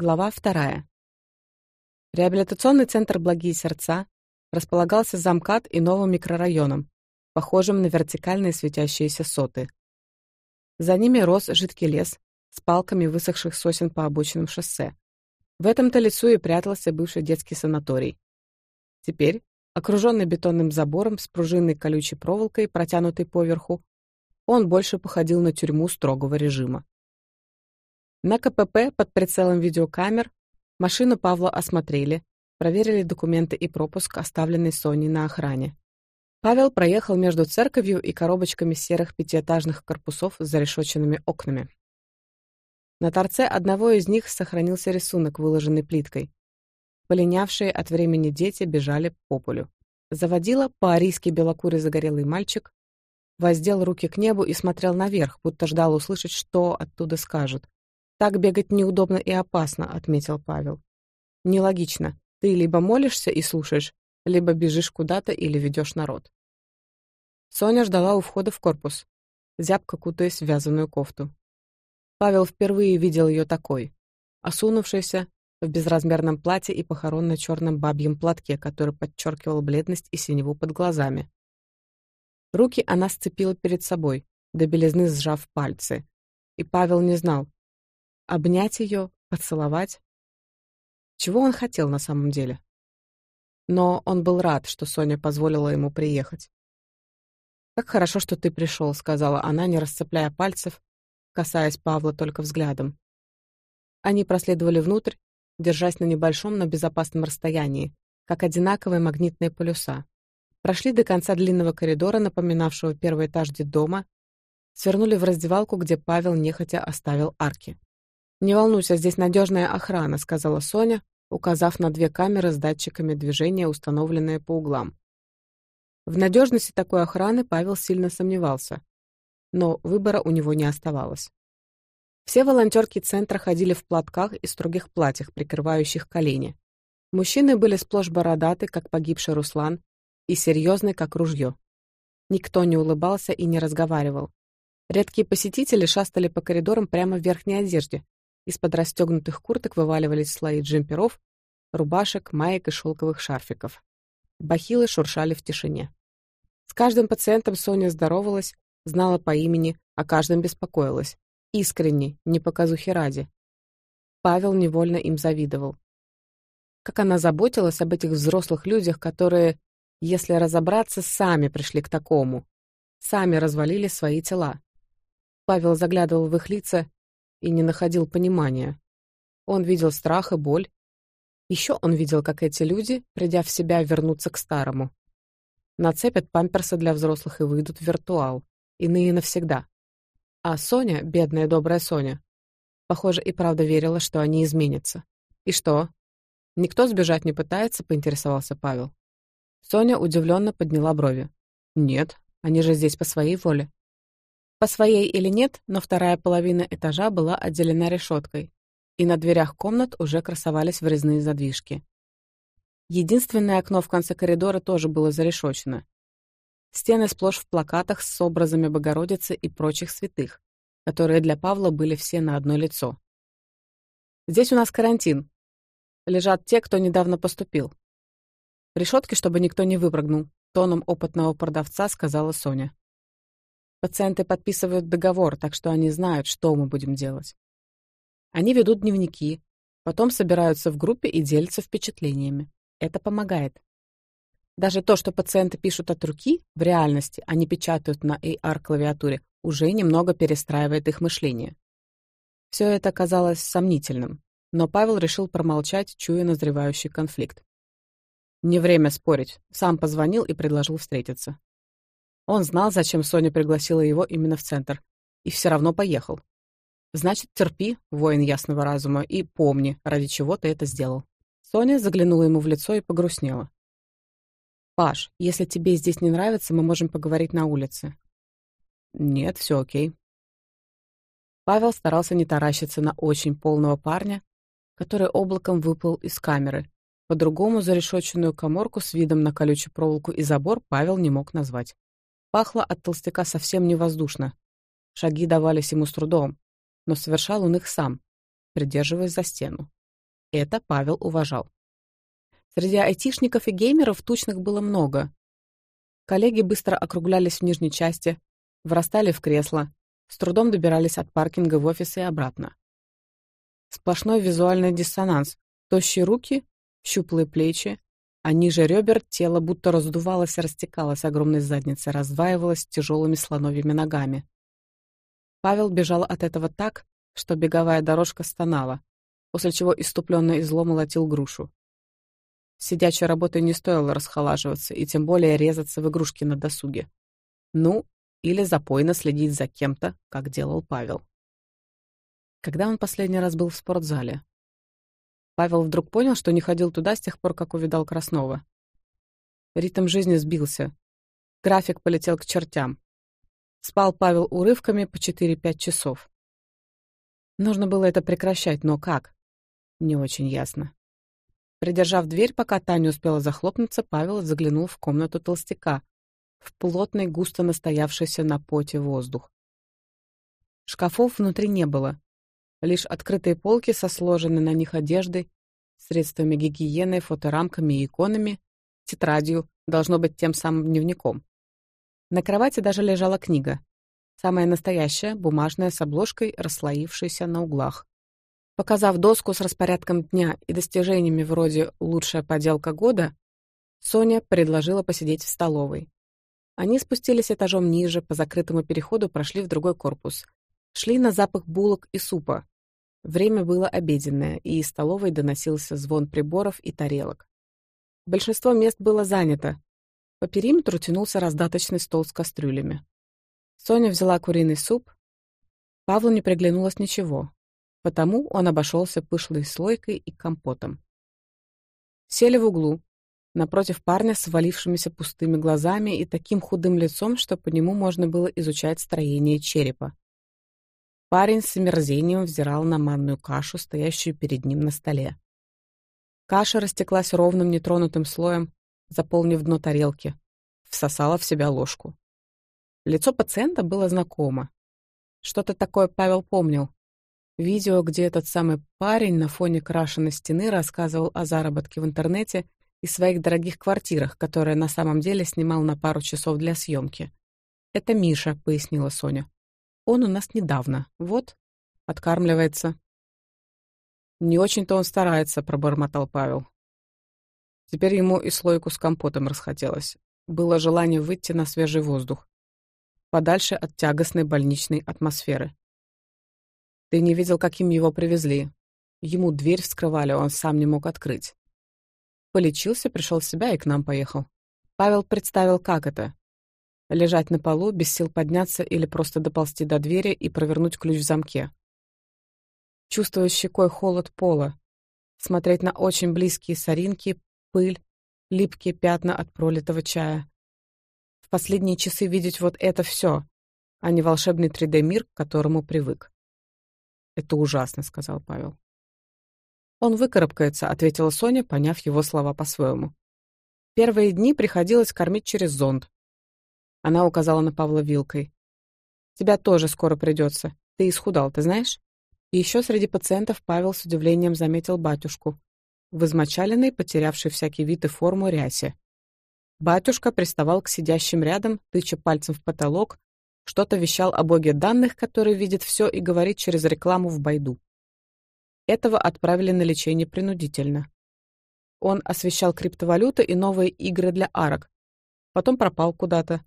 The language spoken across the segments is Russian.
Глава вторая. Реабилитационный центр «Благие сердца» располагался замкат и новым микрорайоном, похожим на вертикальные светящиеся соты. За ними рос жидкий лес с палками высохших сосен по обочинам шоссе. В этом-то лесу и прятался бывший детский санаторий. Теперь, окруженный бетонным забором с пружинной колючей проволокой, протянутой поверху, он больше походил на тюрьму строгого режима. На КПП под прицелом видеокамер машину Павла осмотрели, проверили документы и пропуск, оставленный Соней на охране. Павел проехал между церковью и коробочками серых пятиэтажных корпусов с зарешоченными окнами. На торце одного из них сохранился рисунок, выложенный плиткой. Полинявшие от времени дети бежали по полю. Заводила по-арийски белокурый загорелый мальчик, воздел руки к небу и смотрел наверх, будто ждал услышать, что оттуда скажут. Так бегать неудобно и опасно, отметил Павел. Нелогично. Ты либо молишься и слушаешь, либо бежишь куда-то или ведешь народ. Соня ждала у входа в корпус, зябко кутаясь в вязаную кофту. Павел впервые видел ее такой, осунувшейся, в безразмерном платье и похоронно-черном бабьем платке, который подчеркивал бледность и синеву под глазами. Руки она сцепила перед собой, до белизны сжав пальцы. И Павел не знал, обнять ее, поцеловать. Чего он хотел на самом деле? Но он был рад, что Соня позволила ему приехать. «Как хорошо, что ты пришел», — сказала она, не расцепляя пальцев, касаясь Павла только взглядом. Они проследовали внутрь, держась на небольшом, но безопасном расстоянии, как одинаковые магнитные полюса. Прошли до конца длинного коридора, напоминавшего первый этаж детдома, свернули в раздевалку, где Павел нехотя оставил арки. «Не волнуйся, здесь надежная охрана», — сказала Соня, указав на две камеры с датчиками движения, установленные по углам. В надежности такой охраны Павел сильно сомневался, но выбора у него не оставалось. Все волонтерки центра ходили в платках и строгих платьях, прикрывающих колени. Мужчины были сплошь бородаты, как погибший Руслан, и серьезны, как ружье. Никто не улыбался и не разговаривал. Редкие посетители шастали по коридорам прямо в верхней одежде, из-под расстегнутых курток вываливались слои джемперов, рубашек, маек и шелковых шарфиков. Бахилы шуршали в тишине. С каждым пациентом Соня здоровалась, знала по имени, о каждом беспокоилась. Искренне, не по показухи ради. Павел невольно им завидовал. Как она заботилась об этих взрослых людях, которые, если разобраться, сами пришли к такому. Сами развалили свои тела. Павел заглядывал в их лица и не находил понимания. Он видел страх и боль. Еще он видел, как эти люди, придя в себя, вернутся к старому. Нацепят памперсы для взрослых и выйдут в виртуал. Иные навсегда. А Соня, бедная добрая Соня, похоже, и правда верила, что они изменятся. И что? Никто сбежать не пытается, поинтересовался Павел. Соня удивленно подняла брови. Нет, они же здесь по своей воле. По своей или нет, но вторая половина этажа была отделена решеткой, и на дверях комнат уже красовались врезные задвижки. Единственное окно в конце коридора тоже было зарешочено. Стены сплошь в плакатах с образами Богородицы и прочих святых, которые для Павла были все на одно лицо. «Здесь у нас карантин. Лежат те, кто недавно поступил. Решетки, чтобы никто не выпрыгнул», — тоном опытного продавца сказала Соня. Пациенты подписывают договор, так что они знают, что мы будем делать. Они ведут дневники, потом собираются в группе и делятся впечатлениями. Это помогает. Даже то, что пациенты пишут от руки, в реальности они печатают на AR-клавиатуре, уже немного перестраивает их мышление. Все это казалось сомнительным, но Павел решил промолчать, чуя назревающий конфликт. «Не время спорить. Сам позвонил и предложил встретиться. Он знал, зачем Соня пригласила его именно в центр, и все равно поехал. Значит, терпи, воин ясного разума, и помни, ради чего ты это сделал. Соня заглянула ему в лицо и погрустнела. «Паш, если тебе здесь не нравится, мы можем поговорить на улице». «Нет, все окей». Павел старался не таращиться на очень полного парня, который облаком выплыл из камеры. По-другому зарешоченную коморку с видом на колючую проволоку и забор Павел не мог назвать. Пахло от толстяка совсем невоздушно. Шаги давались ему с трудом, но совершал он их сам, придерживаясь за стену. Это Павел уважал. Среди айтишников и геймеров тучных было много. Коллеги быстро округлялись в нижней части, врастали в кресло, с трудом добирались от паркинга в офис и обратно. Сплошной визуальный диссонанс. Тощие руки, щуплые плечи, а ниже ребер тело будто раздувалось и растекалось огромной задницей, раздваивалось тяжелыми слоновьими ногами. Павел бежал от этого так, что беговая дорожка стонала, после чего иступленно зло молотил грушу. Сидячей работой не стоило расхолаживаться и тем более резаться в игрушки на досуге. Ну, или запойно следить за кем-то, как делал Павел. Когда он последний раз был в спортзале? Павел вдруг понял, что не ходил туда с тех пор, как увидал Краснова. Ритм жизни сбился. График полетел к чертям. Спал Павел урывками по 4-5 часов. Нужно было это прекращать, но как? Не очень ясно. Придержав дверь, пока Таня успела захлопнуться, Павел заглянул в комнату толстяка, в плотный, густо настоявшийся на поте воздух. Шкафов внутри не было. Лишь открытые полки со сложенной на них одеждой, средствами гигиены, фоторамками и иконами, тетрадью, должно быть тем самым дневником. На кровати даже лежала книга. Самая настоящая, бумажная, с обложкой, расслоившаяся на углах. Показав доску с распорядком дня и достижениями вроде «лучшая поделка года», Соня предложила посидеть в столовой. Они спустились этажом ниже, по закрытому переходу прошли в другой корпус — шли на запах булок и супа. Время было обеденное, и из столовой доносился звон приборов и тарелок. Большинство мест было занято. По периметру тянулся раздаточный стол с кастрюлями. Соня взяла куриный суп. Павлу не приглянулось ничего, потому он обошелся пышлой слойкой и компотом. Сели в углу, напротив парня с валившимися пустыми глазами и таким худым лицом, что по нему можно было изучать строение черепа. Парень с омерзением взирал на манную кашу, стоящую перед ним на столе. Каша растеклась ровным нетронутым слоем, заполнив дно тарелки, всосала в себя ложку. Лицо пациента было знакомо. Что-то такое Павел помнил. Видео, где этот самый парень на фоне крашеной стены рассказывал о заработке в интернете и своих дорогих квартирах, которые на самом деле снимал на пару часов для съемки. «Это Миша», — пояснила Соня. Он у нас недавно, вот, откармливается. Не очень-то он старается, пробормотал Павел. Теперь ему и слойку с компотом расхотелось. Было желание выйти на свежий воздух, подальше от тягостной больничной атмосферы. Ты не видел, каким его привезли. Ему дверь вскрывали, он сам не мог открыть. Полечился, пришел в себя и к нам поехал. Павел представил, как это лежать на полу, без сил подняться или просто доползти до двери и провернуть ключ в замке. Чувствовать щекой холод пола, смотреть на очень близкие соринки, пыль, липкие пятна от пролитого чая. В последние часы видеть вот это все, а не волшебный 3D-мир, к которому привык. «Это ужасно», — сказал Павел. «Он выкарабкается», — ответила Соня, поняв его слова по-своему. Первые дни приходилось кормить через зонд, она указала на Павла вилкой. «Тебя тоже скоро придется. Ты исхудал, ты знаешь?» И еще среди пациентов Павел с удивлением заметил батюшку, в измочаленной, потерявшей всякий вид и форму рясе. Батюшка приставал к сидящим рядом, тыча пальцем в потолок, что-то вещал о боге данных, который видит все и говорит через рекламу в Байду. Этого отправили на лечение принудительно. Он освещал криптовалюты и новые игры для арок. Потом пропал куда-то,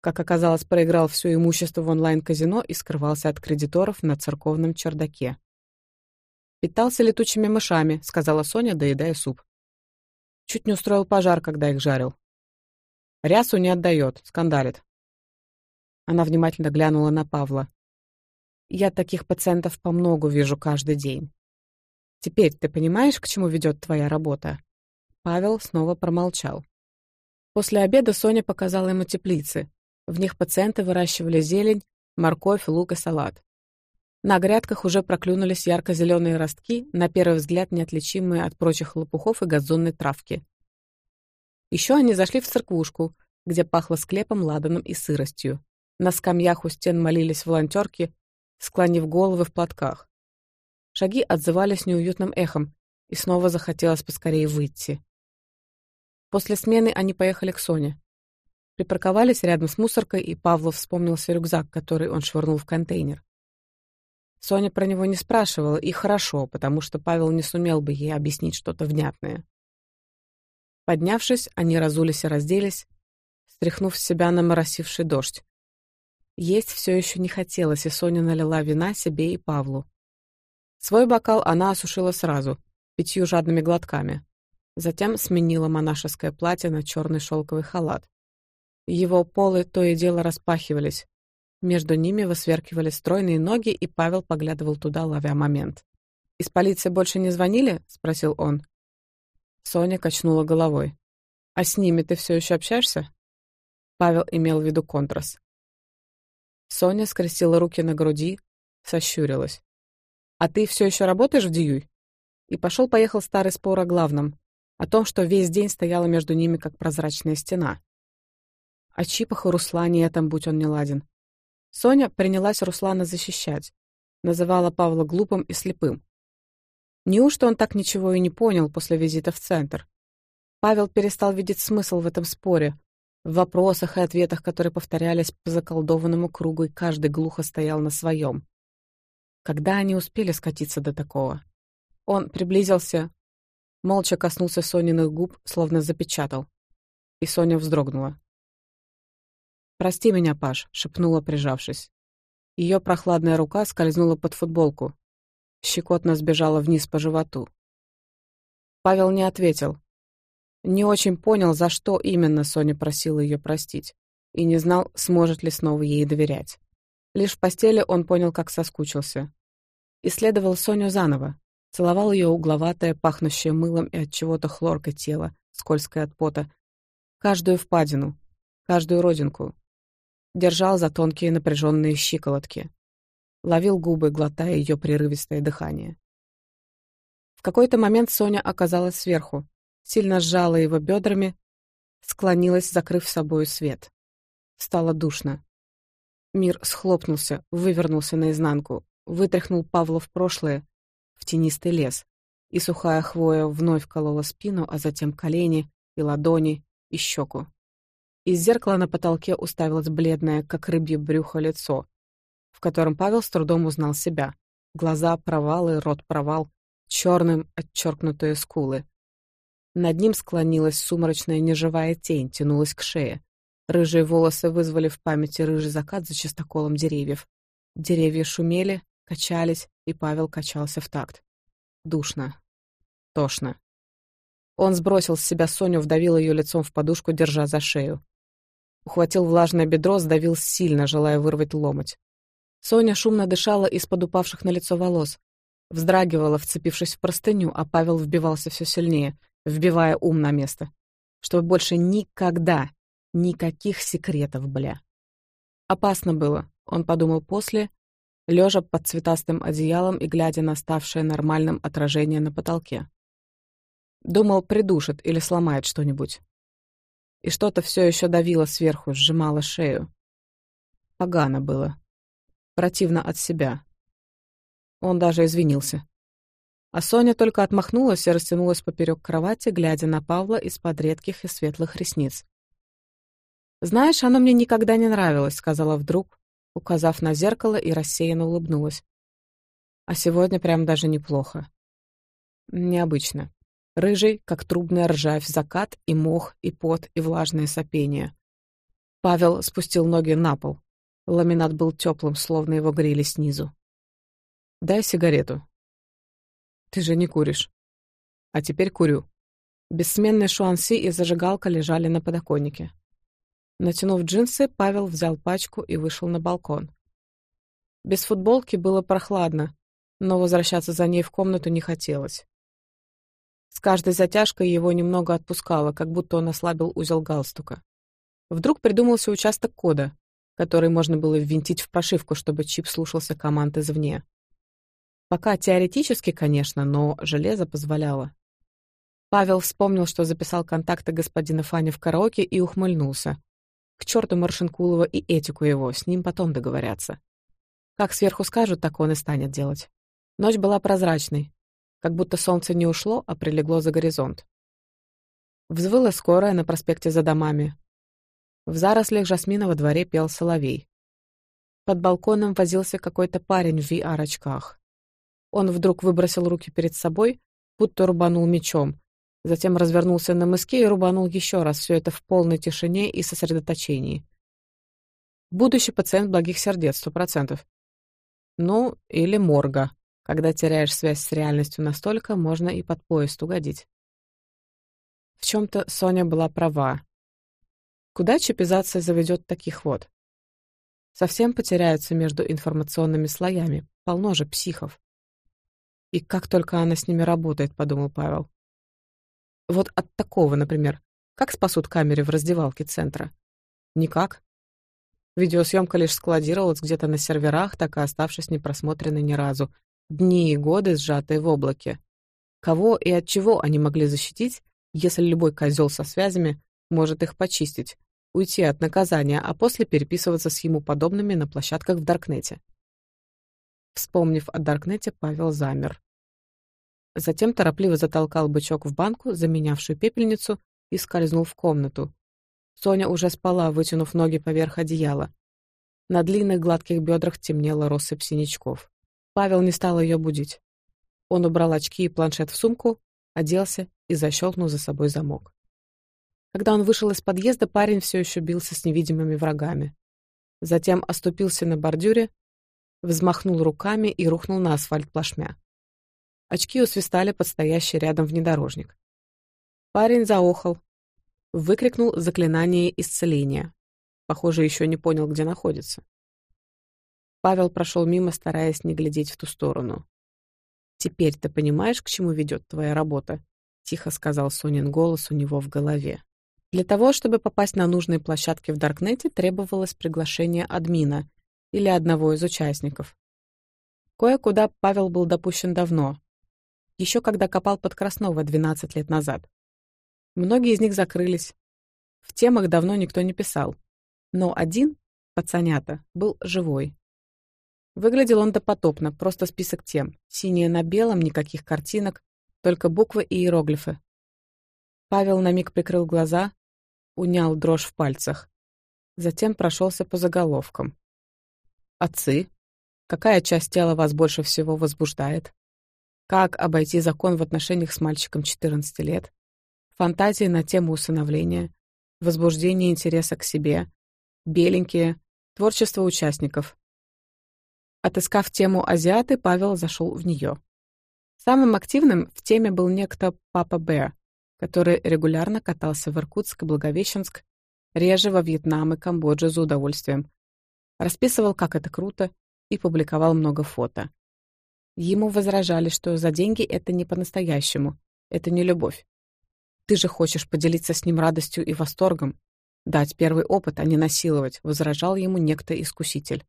как оказалось, проиграл все имущество в онлайн-казино и скрывался от кредиторов на церковном чердаке. «Питался летучими мышами», — сказала Соня, доедая суп. Чуть не устроил пожар, когда их жарил. Рясу не отдает, скандалит. Она внимательно глянула на Павла. «Я таких пациентов по многу вижу каждый день. Теперь ты понимаешь, к чему ведет твоя работа?» Павел снова промолчал. После обеда Соня показала ему теплицы, в них пациенты выращивали зелень, морковь, лук и салат. На грядках уже проклюнулись ярко-зеленые ростки, на первый взгляд неотличимые от прочих лопухов и газонной травки. Еще они зашли в церквушку, где пахло склепом, ладаном и сыростью. На скамьях у стен молились волонтерки, склонив головы в платках. Шаги отзывались неуютным эхом, и снова захотелось поскорее выйти. После смены они поехали к Соне припарковались рядом с мусоркой, и Павлов вспомнил свой рюкзак, который он швырнул в контейнер. Соня про него не спрашивала, и хорошо, потому что Павел не сумел бы ей объяснить что-то внятное. Поднявшись, они разулись и разделись, стряхнув с себя наморосивший дождь. Есть все еще не хотелось, и Соня налила вина себе и Павлу. Свой бокал она осушила сразу, пятью жадными глотками. Затем сменила монашеское платье на черный шелковый халат. Его полы то и дело распахивались. Между ними высверкивали стройные ноги, и Павел поглядывал туда, ловя момент. «Из полиции больше не звонили?» — спросил он. Соня качнула головой. «А с ними ты все еще общаешься?» Павел имел в виду контрас. Соня скрестила руки на груди, сощурилась. «А ты все еще работаешь в Диюй?» И пошел-поехал старый спор о главном, о том, что весь день стояла между ними как прозрачная стена. А о чипах и Руслане этом, будь он не ладен. Соня принялась Руслана защищать. Называла Павла глупым и слепым. Неужто он так ничего и не понял после визита в центр? Павел перестал видеть смысл в этом споре, в вопросах и ответах, которые повторялись по заколдованному кругу, и каждый глухо стоял на своем. Когда они успели скатиться до такого? Он приблизился, молча коснулся Сониных губ, словно запечатал. И Соня вздрогнула. «Прости меня, Паш», — шепнула, прижавшись. Ее прохладная рука скользнула под футболку. Щекотно сбежала вниз по животу. Павел не ответил. Не очень понял, за что именно Соня просила ее простить, и не знал, сможет ли снова ей доверять. Лишь в постели он понял, как соскучился. Исследовал Соню заново, целовал ее угловатое, пахнущее мылом и от чего-то хлоркой тело, скользкое от пота, каждую впадину, каждую родинку, держал за тонкие напряженные щиколотки. Ловил губы, глотая ее прерывистое дыхание. В какой-то момент Соня оказалась сверху, сильно сжала его бедрами, склонилась, закрыв собою свет. Стало душно. Мир схлопнулся, вывернулся наизнанку, вытряхнул Павла в прошлое, в тенистый лес, и сухая хвоя вновь колола спину, а затем колени и ладони и щеку. Из зеркала на потолке уставилось бледное, как рыбье брюхо, лицо, в котором Павел с трудом узнал себя. Глаза провалы, рот провал, черным отчеркнутые скулы. Над ним склонилась сумрачная неживая тень, тянулась к шее. Рыжие волосы вызвали в памяти рыжий закат за частоколом деревьев. Деревья шумели, качались, и Павел качался в такт. Душно. Тошно. Он сбросил с себя Соню, вдавил ее лицом в подушку, держа за шею. Ухватил влажное бедро, сдавил сильно, желая вырвать ломоть. Соня шумно дышала из-под упавших на лицо волос. Вздрагивала, вцепившись в простыню, а Павел вбивался все сильнее, вбивая ум на место. Чтобы больше никогда, никаких секретов, бля. Опасно было, он подумал после, лежа под цветастым одеялом и глядя на ставшее нормальным отражение на потолке. Думал, придушит или сломает что-нибудь и что-то все еще давило сверху, сжимало шею. Погано было. Противно от себя. Он даже извинился. А Соня только отмахнулась и растянулась поперек кровати, глядя на Павла из-под редких и светлых ресниц. «Знаешь, оно мне никогда не нравилось», — сказала вдруг, указав на зеркало и рассеянно улыбнулась. «А сегодня прям даже неплохо. Необычно рыжий, как трубная ржавь, закат и мох, и пот, и влажное сопение. Павел спустил ноги на пол. Ламинат был теплым, словно его грели снизу. «Дай сигарету». «Ты же не куришь». «А теперь курю». Бессменный шуанси и зажигалка лежали на подоконнике. Натянув джинсы, Павел взял пачку и вышел на балкон. Без футболки было прохладно, но возвращаться за ней в комнату не хотелось. С каждой затяжкой его немного отпускало, как будто он ослабил узел галстука. Вдруг придумался участок кода, который можно было ввинтить в прошивку, чтобы чип слушался команд извне. Пока теоретически, конечно, но железо позволяло. Павел вспомнил, что записал контакты господина Фани в караоке и ухмыльнулся. К черту Маршинкулова и этику его, с ним потом договорятся. Как сверху скажут, так он и станет делать. Ночь была прозрачной, как будто солнце не ушло, а прилегло за горизонт. Взвыла скорая на проспекте за домами. В зарослях жасмина во дворе пел соловей. Под балконом возился какой-то парень в VR-очках. Он вдруг выбросил руки перед собой, будто рубанул мечом, затем развернулся на мыске и рубанул еще раз, все это в полной тишине и сосредоточении. Будущий пациент благих сердец, сто процентов. Ну, или морга. Когда теряешь связь с реальностью настолько, можно и под поезд угодить. В чем-то Соня была права. Куда чипизация заведет таких вот? Совсем потеряются между информационными слоями, полно же психов. И как только она с ними работает, подумал Павел. Вот от такого, например, как спасут камеры в раздевалке центра? Никак. Видеосъемка лишь складировалась где-то на серверах, так и оставшись непросмотренной ни разу, дни и годы, сжатые в облаке. Кого и от чего они могли защитить, если любой козел со связями может их почистить, уйти от наказания, а после переписываться с ему подобными на площадках в Даркнете? Вспомнив о Даркнете, Павел замер. Затем торопливо затолкал бычок в банку, заменявшую пепельницу, и скользнул в комнату. Соня уже спала, вытянув ноги поверх одеяла. На длинных гладких бедрах темнела россыпь синячков. Павел не стал ее будить. Он убрал очки и планшет в сумку, оделся и защелкнул за собой замок. Когда он вышел из подъезда, парень все еще бился с невидимыми врагами. Затем оступился на бордюре, взмахнул руками и рухнул на асфальт плашмя. Очки усвистали под стоящий рядом внедорожник. Парень заохал, выкрикнул заклинание исцеления. Похоже, еще не понял, где находится. Павел прошел мимо, стараясь не глядеть в ту сторону. «Теперь ты понимаешь, к чему ведет твоя работа?» — тихо сказал Сонин голос у него в голове. Для того, чтобы попасть на нужные площадки в Даркнете, требовалось приглашение админа или одного из участников. Кое-куда Павел был допущен давно, еще когда копал под Краснова 12 лет назад. Многие из них закрылись. В темах давно никто не писал. Но один, пацанята, был живой, Выглядел он допотопно, просто список тем. Синее на белом, никаких картинок, только буквы и иероглифы. Павел на миг прикрыл глаза, унял дрожь в пальцах. Затем прошелся по заголовкам. «Отцы. Какая часть тела вас больше всего возбуждает? Как обойти закон в отношениях с мальчиком 14 лет? Фантазии на тему усыновления? Возбуждение интереса к себе? Беленькие? Творчество участников? Отыскав тему азиаты, Павел зашел в нее. Самым активным в теме был некто Папа Б, который регулярно катался в Иркутск, и Благовещенск, реже во Вьетнам и Камбоджу за удовольствием. Расписывал, как это круто, и публиковал много фото. Ему возражали, что за деньги это не по-настоящему, это не любовь. Ты же хочешь поделиться с ним радостью и восторгом. Дать первый опыт, а не насиловать, возражал ему некто искуситель.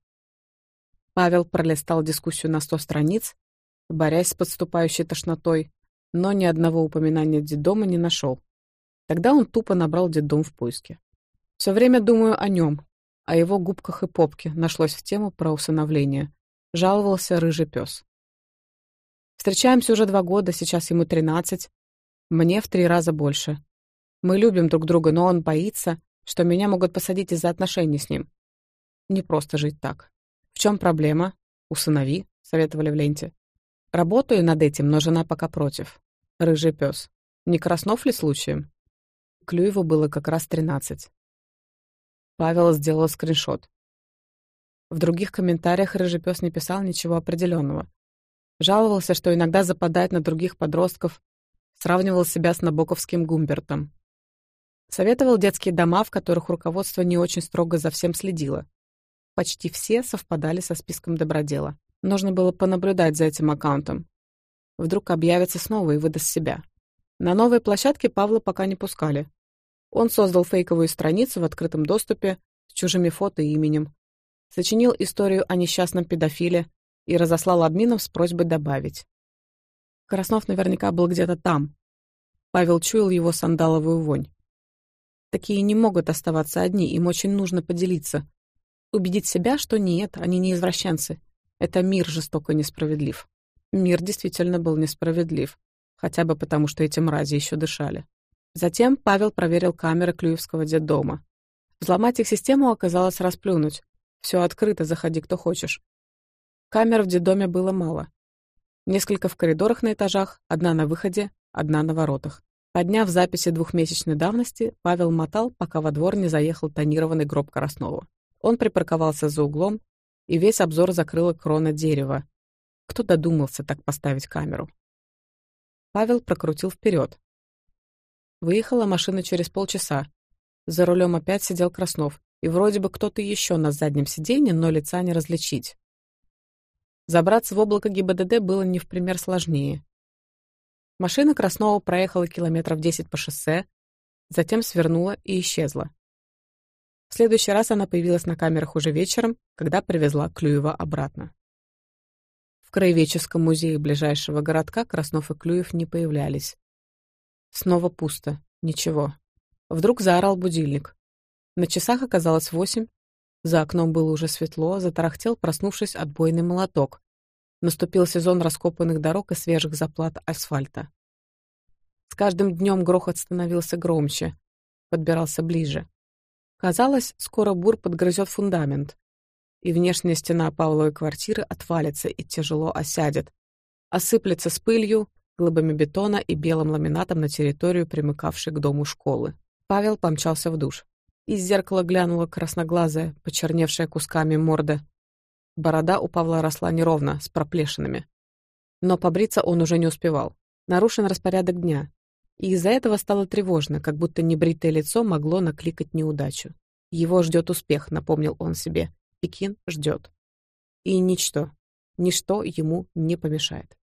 Павел пролистал дискуссию на сто страниц, борясь с подступающей тошнотой, но ни одного упоминания дедома не нашел. Тогда он тупо набрал дедом в поиске. Все время думаю о нем, о его губках и попке, нашлось в тему про усыновление. Жаловался рыжий пес. Встречаемся уже два года, сейчас ему 13, мне в три раза больше. Мы любим друг друга, но он боится, что меня могут посадить из-за отношений с ним. Не просто жить так. В чем проблема? Усынови, советовали в ленте. Работаю над этим, но жена пока против. Рыжий пес. Не Краснов ли случаем? Клюеву было как раз тринадцать. Павел сделал скриншот. В других комментариях рыжий пес не писал ничего определенного. Жаловался, что иногда западает на других подростков, сравнивал себя с набоковским Гумбертом. Советовал детские дома, в которых руководство не очень строго за всем следило почти все совпадали со списком добродела. Нужно было понаблюдать за этим аккаунтом. Вдруг объявится снова и выдаст себя. На новой площадке Павла пока не пускали. Он создал фейковую страницу в открытом доступе с чужими фото и именем. Сочинил историю о несчастном педофиле и разослал админов с просьбой добавить. Краснов наверняка был где-то там. Павел чуял его сандаловую вонь. Такие не могут оставаться одни, им очень нужно поделиться — убедить себя, что нет, они не извращенцы. Это мир жестоко несправедлив. Мир действительно был несправедлив, хотя бы потому, что эти мрази еще дышали. Затем Павел проверил камеры Клюевского детдома. Взломать их систему оказалось расплюнуть. Все открыто, заходи кто хочешь. Камер в детдоме было мало. Несколько в коридорах на этажах, одна на выходе, одна на воротах. Подняв записи двухмесячной давности, Павел мотал, пока во двор не заехал тонированный гроб Краснова. Он припарковался за углом, и весь обзор закрыла крона дерева. Кто додумался так поставить камеру? Павел прокрутил вперед. Выехала машина через полчаса. За рулем опять сидел Краснов, и вроде бы кто-то еще на заднем сиденье, но лица не различить. Забраться в облако ГИБДД было не в пример сложнее. Машина Краснова проехала километров 10 по шоссе, затем свернула и исчезла. В следующий раз она появилась на камерах уже вечером, когда привезла Клюева обратно. В краеведческом музее ближайшего городка Краснов и Клюев не появлялись. Снова пусто, ничего. Вдруг заорал будильник. На часах оказалось восемь, за окном было уже светло, затарахтел, проснувшись, отбойный молоток. Наступил сезон раскопанных дорог и свежих заплат асфальта. С каждым днем грохот становился громче, подбирался ближе. Казалось, скоро бур подгрызет фундамент, и внешняя стена Павловой квартиры отвалится и тяжело осядет, осыплется с пылью, глыбами бетона и белым ламинатом на территорию, примыкавшей к дому школы. Павел помчался в душ. Из зеркала глянула красноглазая, почерневшая кусками морда. Борода у Павла росла неровно, с проплешинами. Но побриться он уже не успевал. Нарушен распорядок дня и из-за этого стало тревожно, как будто небритое лицо могло накликать неудачу. «Его ждет успех», — напомнил он себе. «Пекин ждет». И ничто, ничто ему не помешает.